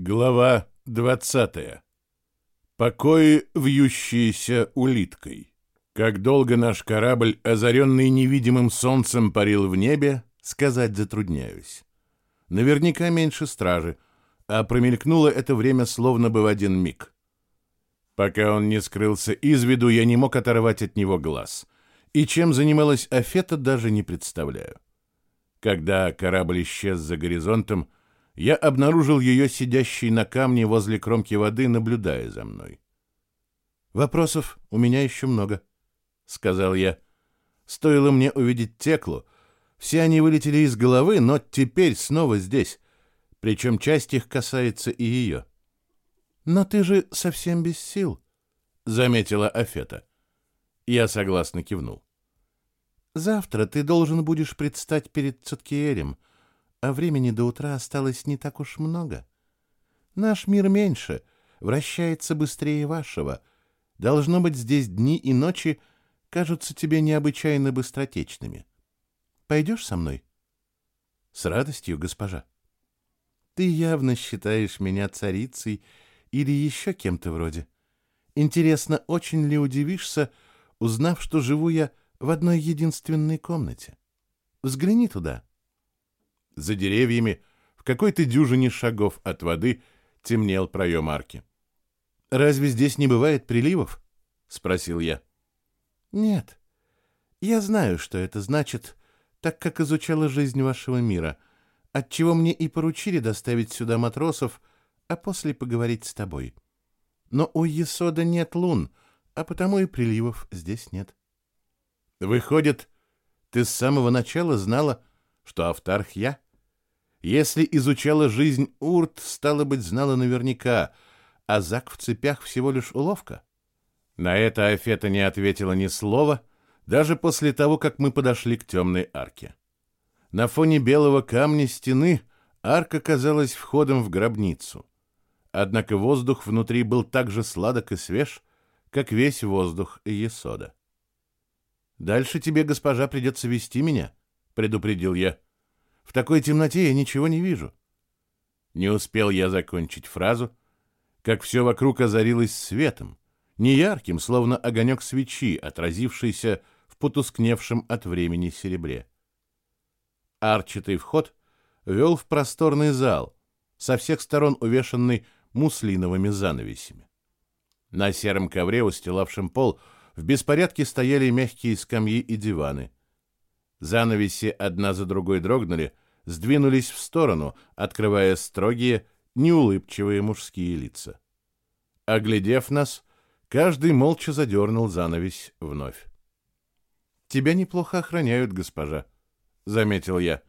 Глава 20. Покои, вьющиеся улиткой. Как долго наш корабль, озаренный невидимым солнцем, парил в небе, сказать затрудняюсь. Наверняка меньше стражи, а промелькнуло это время словно бы в один миг. Пока он не скрылся из виду, я не мог оторвать от него глаз. И чем занималась Афета, даже не представляю. Когда корабль исчез за горизонтом, я обнаружил ее сидящей на камне возле кромки воды, наблюдая за мной. «Вопросов у меня еще много», — сказал я. Стоило мне увидеть Теклу. Все они вылетели из головы, но теперь снова здесь. Причем часть их касается и ее. «Но ты же совсем без сил», — заметила Афета. Я согласно кивнул. «Завтра ты должен будешь предстать перед Цуткиерем», — а времени до утра осталось не так уж много. Наш мир меньше, вращается быстрее вашего. Должно быть, здесь дни и ночи кажутся тебе необычайно быстротечными. Пойдешь со мной? С радостью, госпожа. Ты явно считаешь меня царицей или еще кем-то вроде. Интересно, очень ли удивишься, узнав, что живу я в одной единственной комнате? Взгляни туда. — за деревьями, в какой-то дюжине шагов от воды, темнел проем арки. «Разве здесь не бывает приливов?» — спросил я. «Нет. Я знаю, что это значит, так как изучала жизнь вашего мира, отчего мне и поручили доставить сюда матросов, а после поговорить с тобой. Но у Есода нет лун, а потому и приливов здесь нет». «Выходит, ты с самого начала знала, что Автарх я?» Если изучала жизнь Урт, стало быть, знала наверняка, а Зак в цепях всего лишь уловка. На это Афета не ответила ни слова, даже после того, как мы подошли к темной арке. На фоне белого камня стены арка казалась входом в гробницу. Однако воздух внутри был так же сладок и свеж, как весь воздух Есода. «Дальше тебе, госпожа, придется вести меня», — предупредил я. В такой темноте я ничего не вижу. Не успел я закончить фразу, как все вокруг озарилось светом, неярким, словно огонек свечи, отразившийся в потускневшем от времени серебре. Арчатый вход вел в просторный зал, со всех сторон увешанный муслиновыми занавесями. На сером ковре, устилавшем пол, в беспорядке стояли мягкие скамьи и диваны — Занавеси одна за другой дрогнули, сдвинулись в сторону, открывая строгие, неулыбчивые мужские лица. Оглядев нас, каждый молча задернул занавесь вновь. «Тебя неплохо охраняют, госпожа», — заметил я.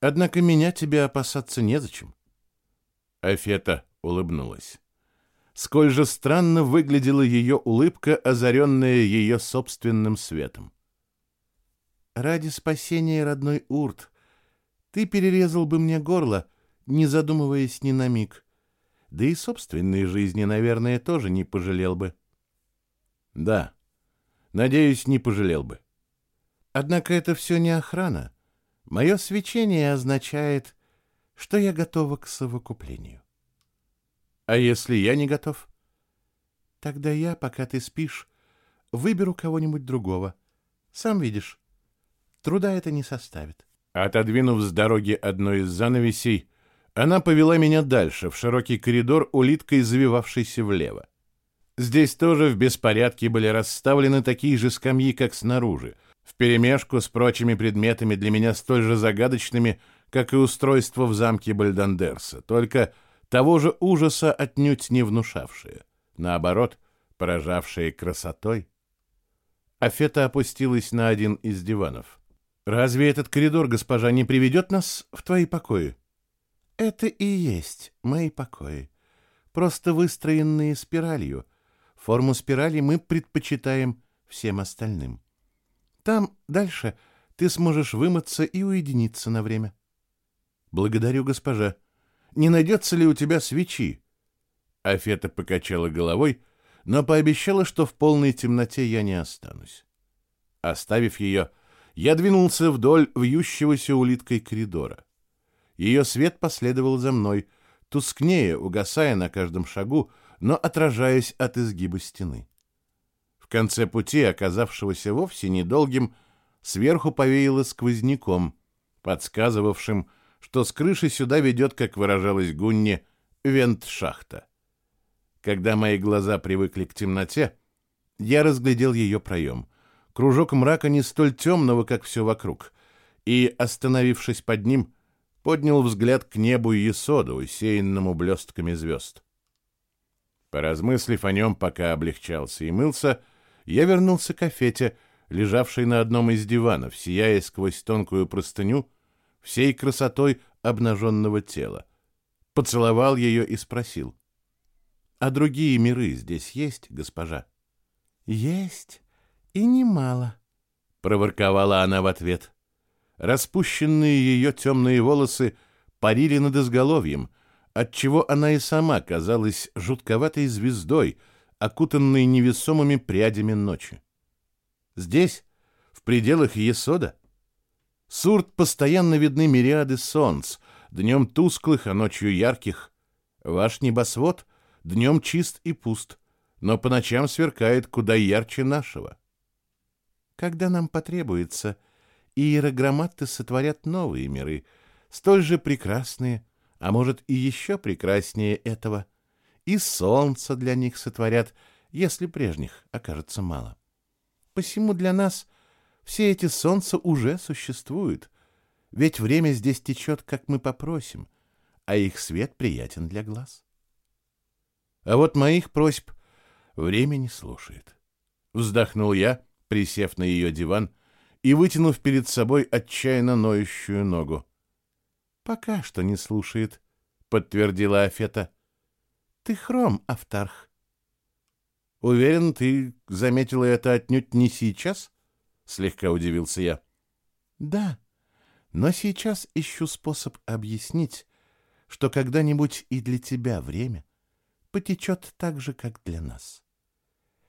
«Однако меня тебе опасаться незачем». Афета улыбнулась. Сколь же странно выглядела ее улыбка, озаренная ее собственным светом. Ради спасения родной Урт ты перерезал бы мне горло, не задумываясь ни на миг. Да и собственной жизни, наверное, тоже не пожалел бы. Да, надеюсь, не пожалел бы. Однако это все не охрана. Мое свечение означает, что я готова к совокуплению. А если я не готов? Тогда я, пока ты спишь, выберу кого-нибудь другого. Сам видишь, Труда это не составит. Отодвинув с дороги одной из занавесей, она повела меня дальше, в широкий коридор, улиткой завивавшийся влево. Здесь тоже в беспорядке были расставлены такие же скамьи, как снаружи, вперемешку с прочими предметами для меня столь же загадочными, как и устройство в замке Бальдандерса, только того же ужаса отнюдь не внушавшие, наоборот, поражавшие красотой. Афета опустилась на один из диванов. Разве этот коридор, госпожа, не приведет нас в твои покои? Это и есть мои покои, просто выстроенные спиралью. Форму спирали мы предпочитаем всем остальным. Там дальше ты сможешь вымыться и уединиться на время. Благодарю, госпожа. Не найдется ли у тебя свечи? Афета покачала головой, но пообещала, что в полной темноте я не останусь. Оставив ее, я двинулся вдоль вьющегося улиткой коридора. Ее свет последовал за мной, тускнее, угасая на каждом шагу, но отражаясь от изгиба стены. В конце пути, оказавшегося вовсе недолгим, сверху повеяло сквозняком, подсказывавшим, что с крыши сюда ведет, как выражалась Гунни, вент-шахта. Когда мои глаза привыкли к темноте, я разглядел ее проем. Кружок мрака не столь темного, как все вокруг, и, остановившись под ним, поднял взгляд к небу и усеянному блестками звезд. Поразмыслив о нем, пока облегчался и мылся, я вернулся к Афете, лежавшей на одном из диванов, сияя сквозь тонкую простыню, всей красотой обнаженного тела. Поцеловал ее и спросил. «А другие миры здесь есть, госпожа?» «Есть, и немало», — проворковала она в ответ. Распущенные ее темные волосы парили над изголовьем, отчего она и сама казалась жутковатой звездой, окутанной невесомыми прядями ночи. Здесь, в пределах Есода, Сурт постоянно видны мириады солнц, днем тусклых, а ночью ярких. Ваш небосвод днем чист и пуст, но по ночам сверкает куда ярче нашего. Когда нам потребуется, иерограмматы сотворят новые миры, столь же прекрасные, а может и еще прекраснее этого. И солнце для них сотворят, если прежних окажется мало. Посему для нас все эти солнца уже существуют, ведь время здесь течет, как мы попросим, а их свет приятен для глаз. А вот моих просьб время не слушает. Вздохнул я, присев на ее диван и вытянув перед собой отчаянно ноющую ногу. «Пока что не слушает», — подтвердила Афета. «Ты хром, Автарх». «Уверен, ты заметила это отнюдь не сейчас?» — слегка удивился я. «Да, но сейчас ищу способ объяснить, что когда-нибудь и для тебя время потечет так же, как для нас.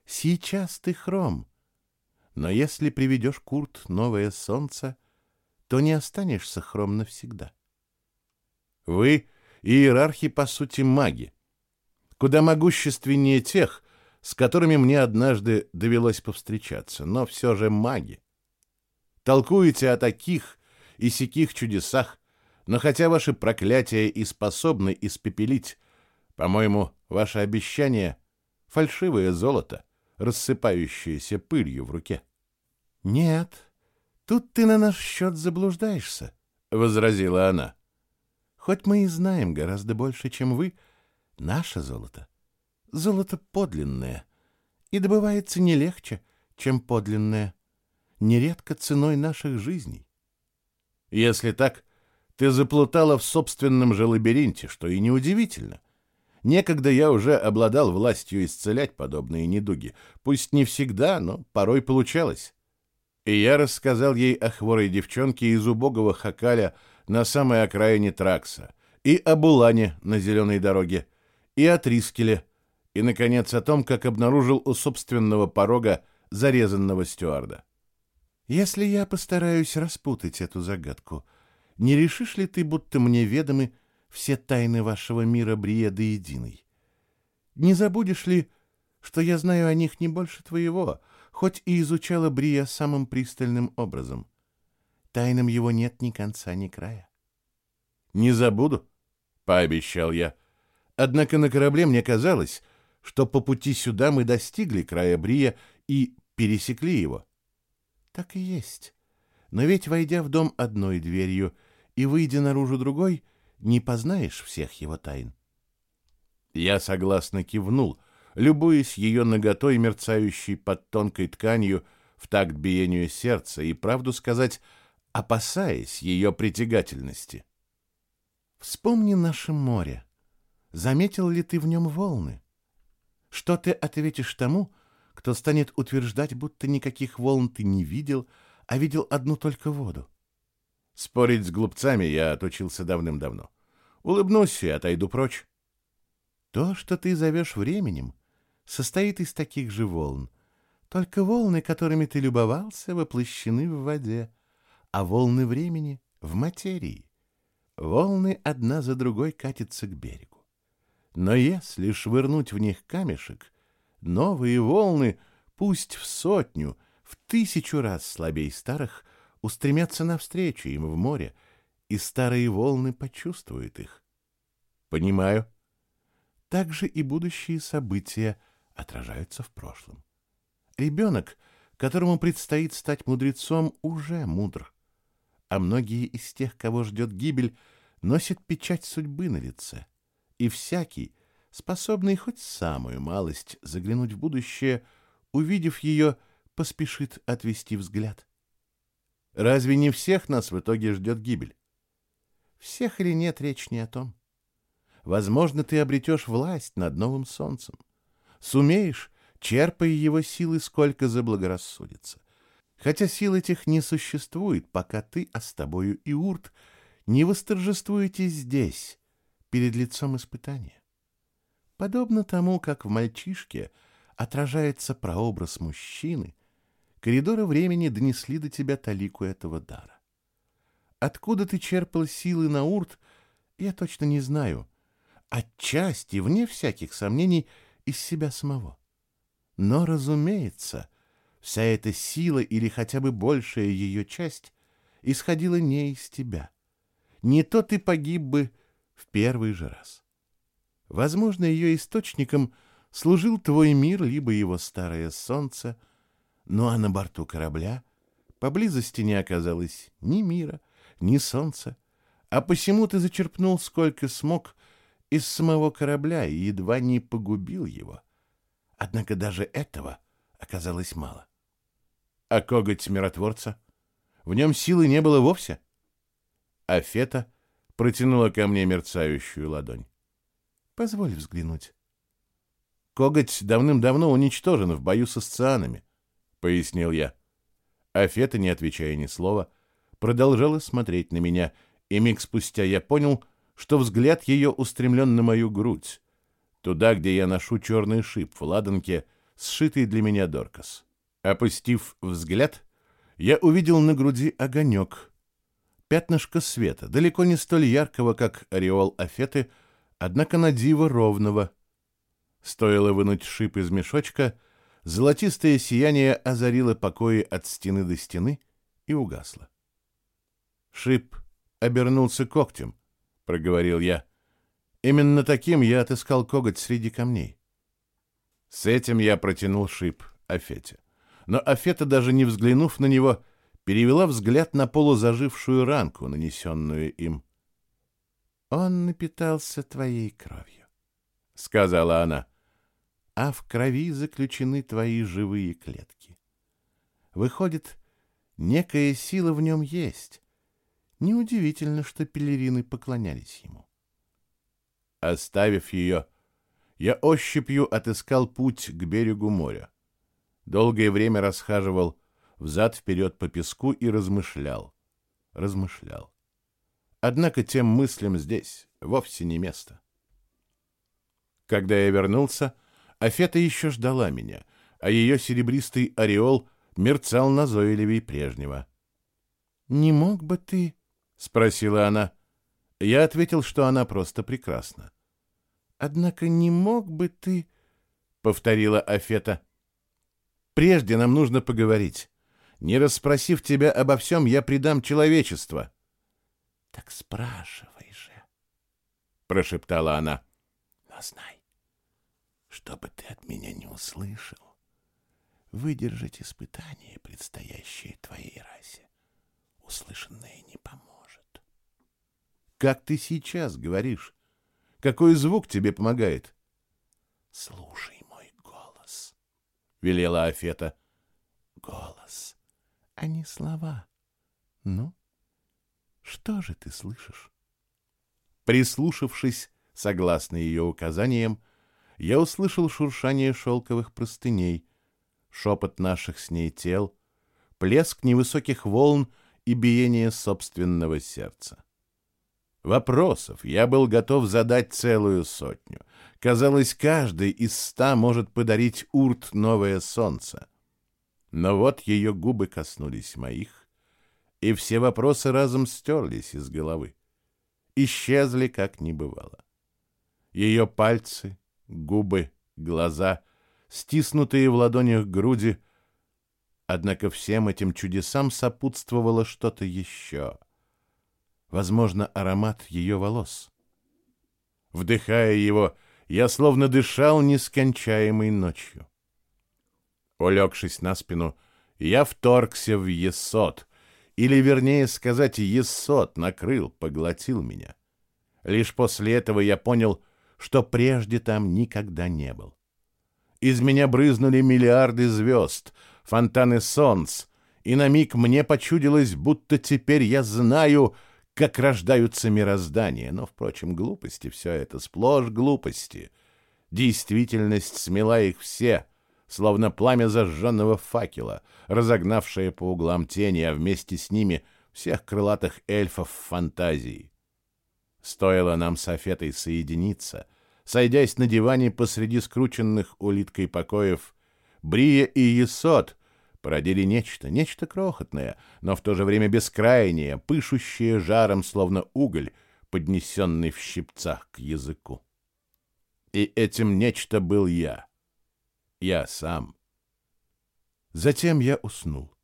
Сейчас ты хром, но если приведешь Курт новое солнце, то не останешься хром навсегда. Вы, иерархи, по сути, маги. Куда могущественнее тех, с которыми мне однажды довелось повстречаться, но все же маги. Толкуете о таких и сяких чудесах, но хотя ваши проклятия и способны испепелить, по-моему, ваше обещание — фальшивое золото, рассыпающееся пылью в руке. «Нет, тут ты на наш счет заблуждаешься», — возразила она. «Хоть мы и знаем гораздо больше, чем вы, наше золото — золото подлинное, и добывается не легче, чем подлинное, нередко ценой наших жизней». «Если так, ты заплутала в собственном же лабиринте, что и неудивительно. Некогда я уже обладал властью исцелять подобные недуги, пусть не всегда, но порой получалось». И я рассказал ей о хворой девчонке из убогого Хакаля на самой окраине Тракса, и о Булане на зеленой дороге, и о Трискеле, и, наконец, о том, как обнаружил у собственного порога зарезанного стюарда. «Если я постараюсь распутать эту загадку, не решишь ли ты, будто мне ведомы все тайны вашего мира Брия до единой? Не забудешь ли, что я знаю о них не больше твоего, хоть и изучала Брия самым пристальным образом. Тайнам его нет ни конца, ни края. «Не забуду», — пообещал я. Однако на корабле мне казалось, что по пути сюда мы достигли края Брия и пересекли его. Так и есть. Но ведь, войдя в дом одной дверью и выйдя наружу другой, не познаешь всех его тайн. Я согласно кивнул, любуясь ее наготой, мерцающей под тонкой тканью в такт биению сердца и, правду сказать, опасаясь ее притягательности. «Вспомни наше море. Заметил ли ты в нем волны? Что ты ответишь тому, кто станет утверждать, будто никаких волн ты не видел, а видел одну только воду?» Спорить с глупцами я отучился давным-давно. Улыбнусь и отойду прочь. То, что ты зовешь временем, состоит из таких же волн. Только волны, которыми ты любовался, воплощены в воде, а волны времени — в материи. Волны одна за другой катятся к берегу. Но если швырнуть в них камешек, новые волны, пусть в сотню, в тысячу раз слабей старых, устремятся навстречу им в море, и старые волны почувствуют их. Понимаю. Так же и будущие события отражаются в прошлом. Ребенок, которому предстоит стать мудрецом, уже мудр. А многие из тех, кого ждет гибель, носят печать судьбы на лице. И всякий, способный хоть самую малость заглянуть в будущее, увидев ее, поспешит отвести взгляд. Разве не всех нас в итоге ждет гибель? Всех или нет, речь не о том. Возможно, ты обретешь власть над новым солнцем. Сумеешь, черпай его силы, сколько заблагорассудится. Хотя сил этих не существует, пока ты, а с тобою и Урт, не восторжествуете здесь, перед лицом испытания. Подобно тому, как в мальчишке отражается прообраз мужчины, коридоры времени донесли до тебя талику этого дара. Откуда ты черпал силы на Урт, я точно не знаю, отчасти, вне всяких сомнений, из себя самого. Но, разумеется, вся эта сила или хотя бы большая ее часть исходила не из тебя. Не то ты погиб бы в первый же раз. Возможно, ее источником служил твой мир, либо его старое солнце, ну а на борту корабля поблизости не оказалось ни мира, ни солнца, а посему ты зачерпнул сколько смог из самого корабля и едва не погубил его. Однако даже этого оказалось мало. А коготь миротворца? В нем силы не было вовсе? А Фета протянула ко мне мерцающую ладонь. Позволь взглянуть. Коготь давным-давно уничтожен в бою с асцианами, — пояснил я. А Фета, не отвечая ни слова, продолжала смотреть на меня, и миг спустя я понял, что взгляд ее устремлен на мою грудь, туда, где я ношу черный шип в ладанке, сшитый для меня Доркас. Опустив взгляд, я увидел на груди огонек, пятнышко света, далеко не столь яркого, как ореол Афеты, однако на диво ровного. Стоило вынуть шип из мешочка, золотистое сияние озарило покои от стены до стены и угасло. Шип обернулся когтем, — проговорил я. Именно таким я отыскал коготь среди камней. С этим я протянул шип Афете. Но Афета, даже не взглянув на него, перевела взгляд на полузажившую ранку, нанесенную им. «Он напитался твоей кровью», — сказала она, — «а в крови заключены твои живые клетки. Выходит, некая сила в нем есть. Неудивительно, что пелерины поклонялись ему. Оставив ее, я ощупью отыскал путь к берегу моря. Долгое время расхаживал взад-вперед по песку и размышлял, размышлял. Однако тем мыслям здесь вовсе не место. Когда я вернулся, Афета еще ждала меня, а ее серебристый ореол мерцал назойливей прежнего. «Не мог бы ты...» — спросила она. Я ответил, что она просто прекрасна. «Однако не мог бы ты...» — повторила Афета. «Прежде нам нужно поговорить. Не расспросив тебя обо всем, я предам человечество». «Так спрашивай же», — прошептала она. «Но знай, что бы ты от меня не услышал, выдержать испытание, предстоящее твоей расе, услышанное не поможет как ты сейчас говоришь. Какой звук тебе помогает? — Слушай мой голос, — велела Афета. — Голос, а не слова. Ну, что же ты слышишь? Прислушавшись, согласно ее указаниям, я услышал шуршание шелковых простыней, шепот наших с ней тел, плеск невысоких волн и биение собственного сердца. Вопросов я был готов задать целую сотню. Казалось, каждый из ста может подарить Урт новое солнце. Но вот ее губы коснулись моих, и все вопросы разом стерлись из головы. исчезли, как не бывало. Ее пальцы, губы, глаза, стиснутые в ладонях груди, однако всем этим чудесам сопутствовало что-то еще. Возможно, аромат ее волос. Вдыхая его, я словно дышал нескончаемой ночью. Улегшись на спину, я вторгся в Есот, или, вернее сказать, Есот накрыл, поглотил меня. Лишь после этого я понял, что прежде там никогда не был. Из меня брызнули миллиарды звезд, фонтаны солнц, и на миг мне почудилось, будто теперь я знаю, как рождаются мироздания. Но, впрочем, глупости все это, сплошь глупости. Действительность смела их все — словно пламя зажженного факела, разогнавшее по углам тени, а вместе с ними всех крылатых эльфов фантазии. Стоило нам с Афетой соединиться, сойдясь на диване посреди скрученных улиткой покоев, Брия и Есот породили нечто, нечто крохотное, но в то же время бескрайнее, пышущее жаром, словно уголь, поднесенный в щипцах к языку. И этим нечто был я — я сам. Затем я уснул,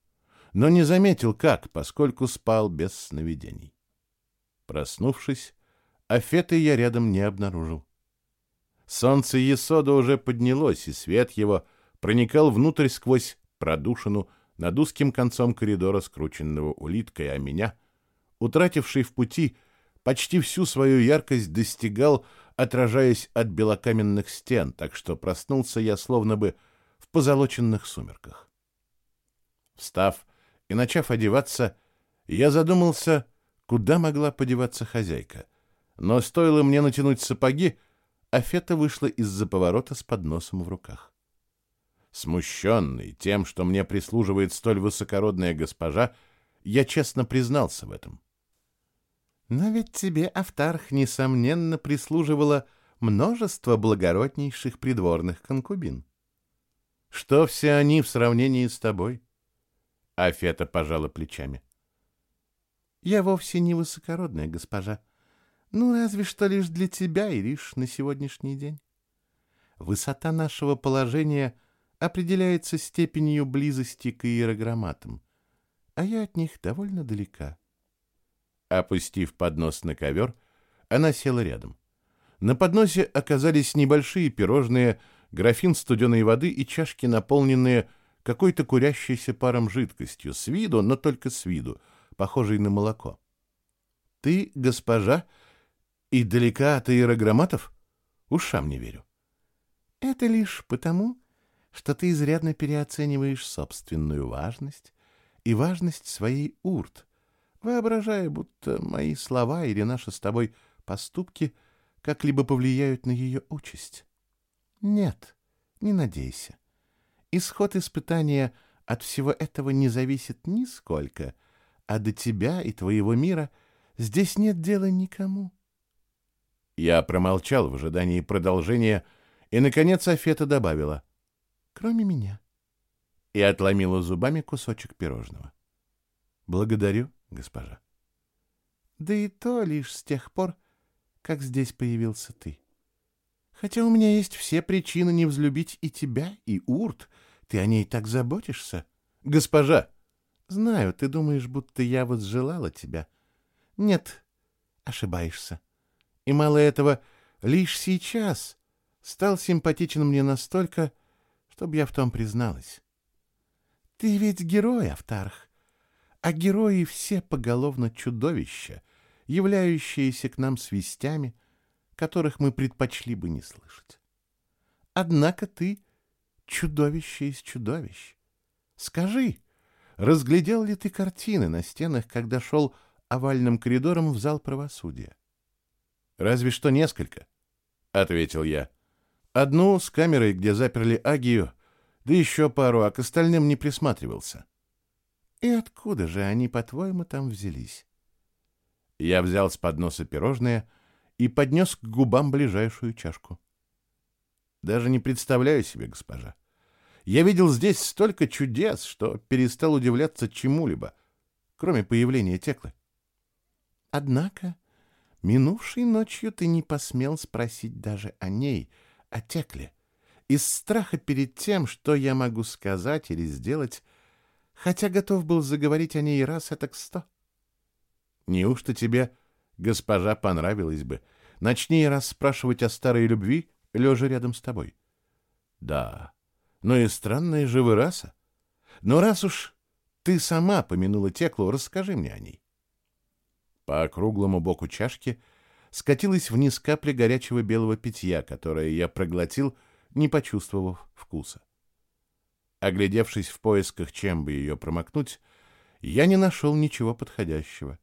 но не заметил как, поскольку спал без сновидений. Проснувшись, Афеты я рядом не обнаружил. Солнце Есода уже поднялось, и свет его проникал внутрь сквозь продушину над узким концом коридора, скрученного улиткой, а меня, утративший в пути почти всю свою яркость, достигал отражаясь от белокаменных стен, так что проснулся я словно бы в позолоченных сумерках. Встав и начав одеваться, я задумался, куда могла подеваться хозяйка. Но стоило мне натянуть сапоги, а Фета вышла из-за поворота с подносом в руках. Смущенный тем, что мне прислуживает столь высокородная госпожа, я честно признался в этом. Но ведь тебе, Автарх, несомненно, прислуживало множество благороднейших придворных конкубин. Что все они в сравнении с тобой? Афета пожала плечами. Я вовсе не высокородная госпожа. Ну, разве что лишь для тебя и лишь на сегодняшний день. Высота нашего положения определяется степенью близости к иерограмматам, а я от них довольно далека. Опустив поднос на ковер, она села рядом. На подносе оказались небольшие пирожные, графин студеной воды и чашки, наполненные какой-то курящейся паром жидкостью, с виду, но только с виду, похожей на молоко. — Ты, госпожа, и далека от иерограмматов? Ушам не верю. — Это лишь потому, что ты изрядно переоцениваешь собственную важность и важность своей урт, воображая, будто мои слова или наши с тобой поступки как-либо повлияют на ее участь. Нет, не надейся. Исход испытания от всего этого не зависит нисколько, а до тебя и твоего мира здесь нет дела никому. Я промолчал в ожидании продолжения, и, наконец, Афета добавила «Кроме меня» и отломила зубами кусочек пирожного. «Благодарю», госпожа. Да и то лишь с тех пор, как здесь появился ты. Хотя у меня есть все причины не взлюбить и тебя, и Урт. Ты о ней так заботишься. Госпожа! Знаю, ты думаешь, будто я возжелала тебя. Нет, ошибаешься. И мало этого, лишь сейчас стал симпатичен мне настолько, чтобы я в том призналась. Ты ведь герой, Автарх, а герои все поголовно чудовища, являющиеся к нам свистями, которых мы предпочли бы не слышать. Однако ты чудовище из чудовищ. Скажи, разглядел ли ты картины на стенах, когда шел овальным коридором в зал правосудия? Разве что несколько, — ответил я. Одну с камерой, где заперли Агию, да еще пару, а к остальным не присматривался. — и откуда же они, по-твоему, там взялись? Я взял с подноса пирожное и поднес к губам ближайшую чашку. Даже не представляю себе, госпожа. Я видел здесь столько чудес, что перестал удивляться чему-либо, кроме появления Теклы. Однако Минувшей ночью ты не посмел спросить даже о ней, о Текле, из страха перед тем, что я могу сказать или сделать, хотя готов был заговорить о ней раз это к сто. Неужто тебе, госпожа, понравилось бы? Начни расспрашивать о старой любви, лежа рядом с тобой. Да, но и странная же вы раса. Но раз уж ты сама помянула Теклу, расскажи мне о ней. По округлому боку чашки скатилась вниз капля горячего белого питья, которое я проглотил, не почувствовав вкуса. Оглядевшись в поисках, чем бы ее промокнуть, я не нашел ничего подходящего.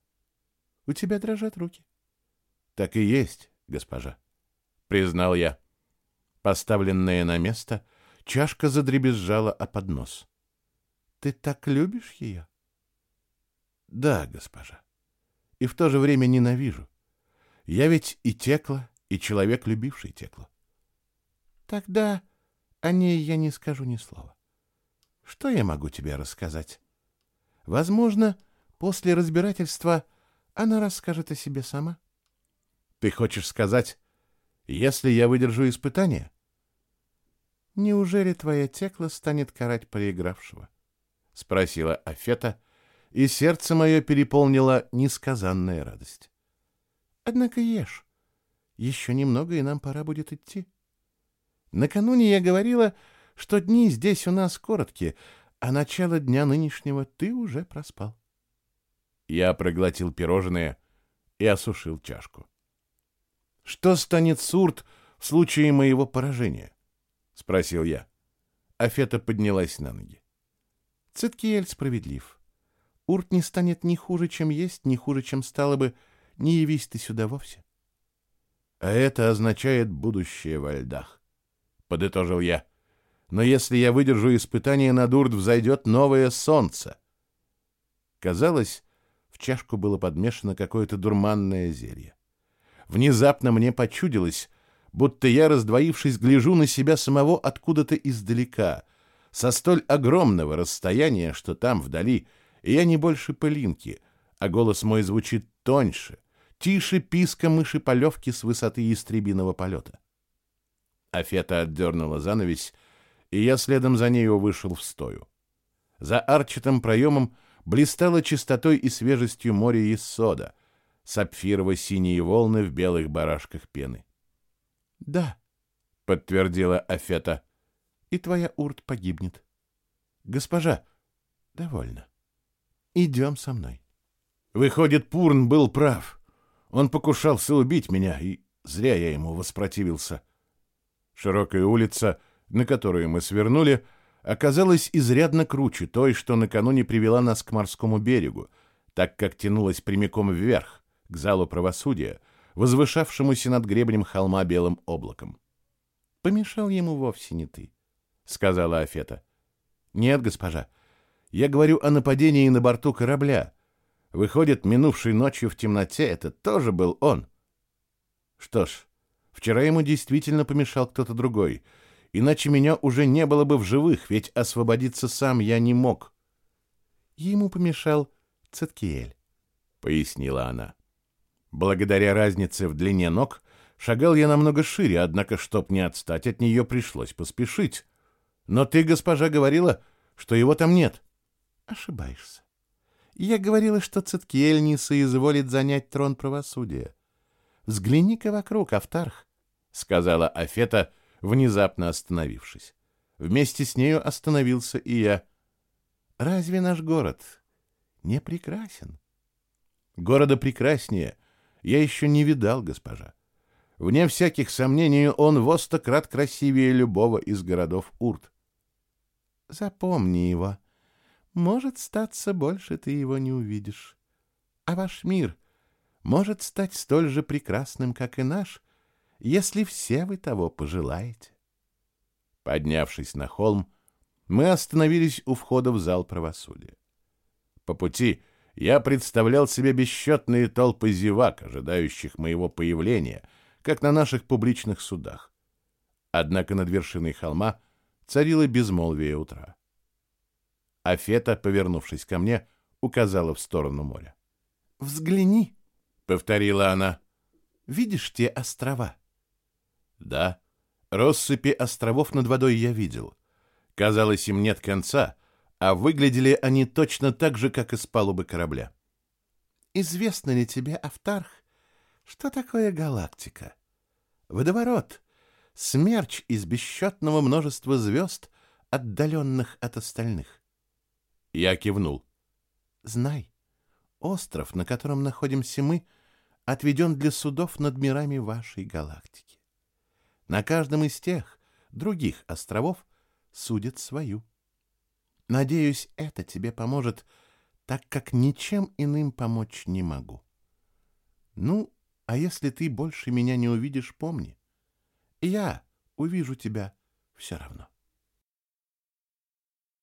У тебя дрожат руки. Так и есть, госпожа, признал я. Поставленная на место, чашка задребезжала о поднос. Ты так любишь ее? Да, госпожа. И в то же время ненавижу. Я ведь и текла, и человек, любивший текло. Тогда о ней я не скажу ни слова. Что я могу тебе рассказать? Возможно, после разбирательства она расскажет о себе сама. Ты хочешь сказать, если я выдержу испытание? Неужели твоя текла станет карать проигравшего? Спросила Афета, и сердце мое переполнило несказанная радость. Однако ешь. Еще немного, и нам пора будет идти. Накануне я говорила, что дни здесь у нас короткие, а начало дня нынешнего ты уже проспал. Я проглотил пирожное и осушил чашку. Что станет Сурт в случае моего поражения? спросил я. Афета поднялась на ноги. Циткиэль справедлив. Урт не станет ни хуже, чем есть, ни хуже, чем стало бы, не явись ты сюда вовсе. А это означает будущее во льдах, подытожил я но если я выдержу испытание, на Дурд взойдет новое солнце. Казалось, в чашку было подмешано какое-то дурманное зелье. Внезапно мне почудилось, будто я, раздвоившись, гляжу на себя самого откуда-то издалека, со столь огромного расстояния, что там, вдали, я не больше пылинки, а голос мой звучит тоньше, тише писка мыши-полевки с высоты истребиного полета. Афета отдернула занавесь, и я следом за нею вышел в стою. За арчатым проемом блистало чистотой и свежестью море из сода, сапфирово-синие волны в белых барашках пены. — Да, — подтвердила Афета, — и твоя урт погибнет. — Госпожа, довольно. Идем со мной. Выходит, Пурн был прав. Он покушался убить меня, и зря я ему воспротивился. Широкая улица — на которую мы свернули, оказалась изрядно круче той, что накануне привела нас к морскому берегу, так как тянулась прямиком вверх, к залу правосудия, возвышавшемуся над гребнем холма белым облаком. «Помешал ему вовсе не ты», — сказала Афета. «Нет, госпожа, я говорю о нападении на борту корабля. Выходит, минувшей ночью в темноте это тоже был он». «Что ж, вчера ему действительно помешал кто-то другой», иначе меня уже не было бы в живых, ведь освободиться сам я не мог. Ему помешал Циткиэль, — пояснила она. Благодаря разнице в длине ног шагал я намного шире, однако, чтоб не отстать от нее, пришлось поспешить. Но ты, госпожа, говорила, что его там нет. Ошибаешься. Я говорила, что Циткиэль не соизволит занять трон правосудия. Взгляни-ка вокруг, Автарх, — сказала Афета, — внезапно остановившись. Вместе с нею остановился и я. «Разве наш город не прекрасен?» «Города прекраснее я еще не видал, госпожа. Вне всяких сомнений, он во сто красивее любого из городов Урт. Запомни его. Может, статься больше ты его не увидишь. А ваш мир может стать столь же прекрасным, как и наш, если все вы того пожелаете. Поднявшись на холм, мы остановились у входа в зал правосудия. По пути я представлял себе бесчетные толпы зевак, ожидающих моего появления, как на наших публичных судах. Однако над вершиной холма царило безмолвие утра. Афета, повернувшись ко мне, указала в сторону моря. «Взгляни», — повторила она. Видишь те острова? Да, россыпи островов над водой я видел. Казалось, им нет конца, а выглядели они точно так же, как из палубы корабля. Известно ли тебе, Автарх, что такое галактика? Водоворот, смерч из бесчетного множества звезд, отдаленных от остальных. Я кивнул. Знай, остров, на котором находимся мы, отведен для судов над мирами вашей галактики. На каждом из тех других островов судят свою. Надеюсь, это тебе поможет, так как ничем иным помочь не могу. Ну, а если ты больше меня не увидишь, помни, я увижу тебя все равно.